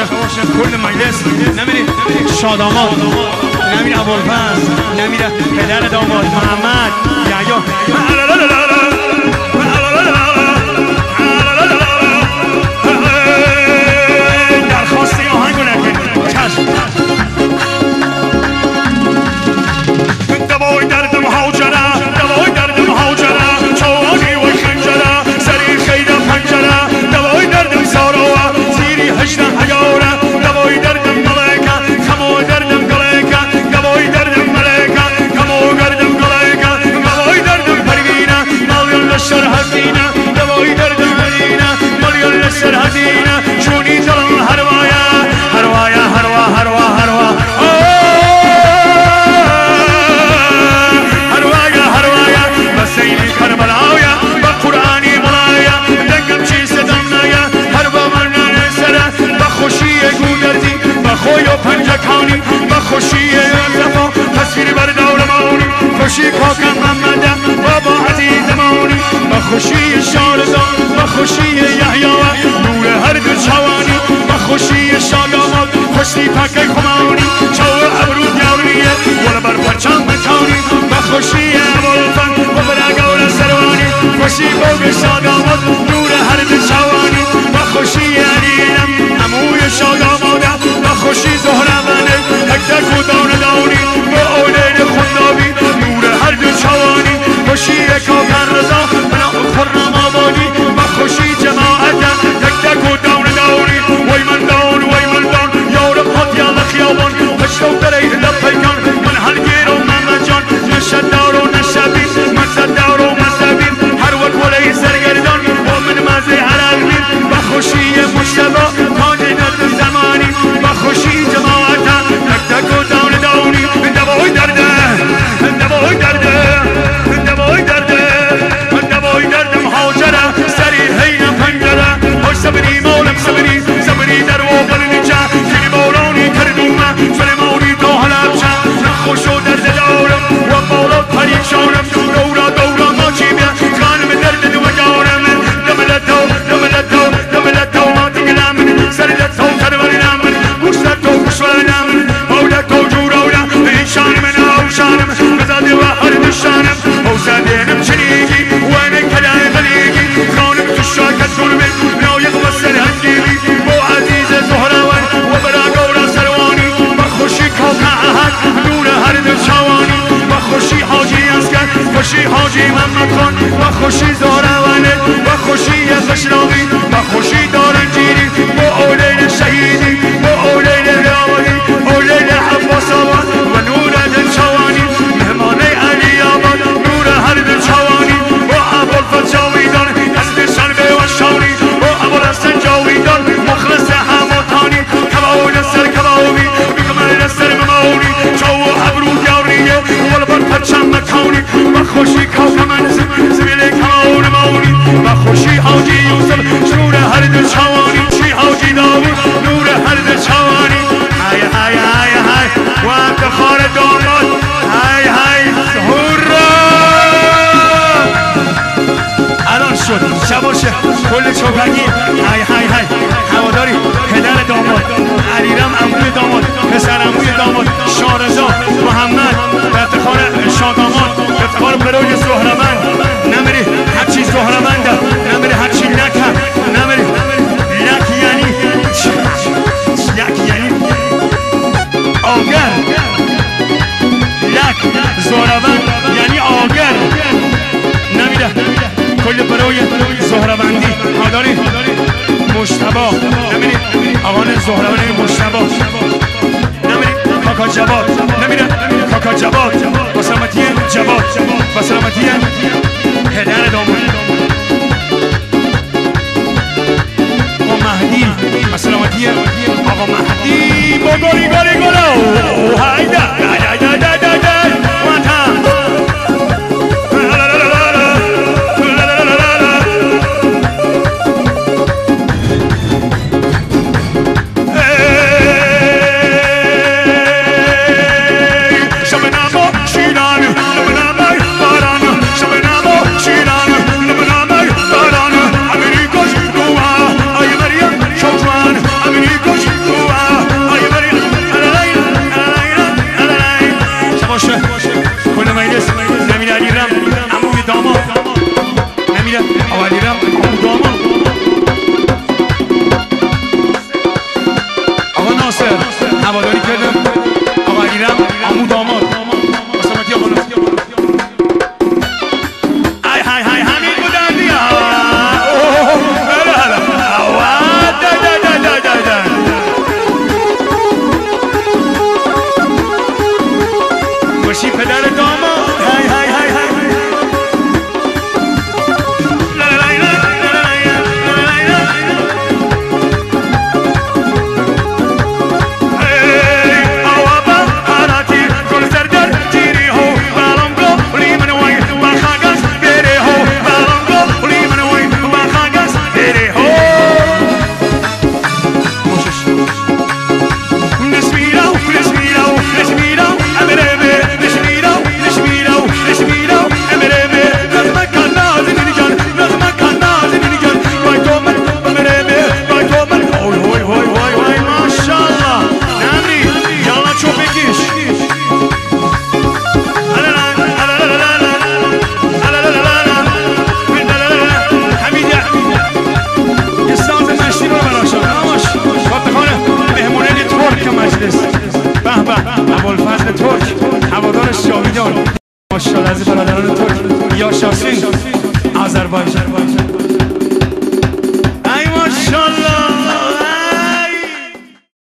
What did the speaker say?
عاشق کل مجلس. نمیری؟ شادامان نمیری ابوالفضل. نمیری پدر داماد محمد. یحیی خوشی شارزان و خوشی یحیی نور هر دو چوانی و خوشی شاگامان خوشی پکه خمانی چاو ابرو دیاریه ور بر پرچم مکانی و خوشی ابوالفن و براگور سروانی. خوشی بوگ شاگامان نور هر دو جوانی و خوشی علینم اموی شاگامانه و خوشی زهره جلوی زهروندی آداری مشتبا. نمیرید آقان زهروندی مشتبا. نمیرید کاکا جواد. نمیرید کاکا جواد. با سلامتی جواد. با سلامتی پدر با مهدی. با سلامتی آقا مهدی. با گاری گاری گاری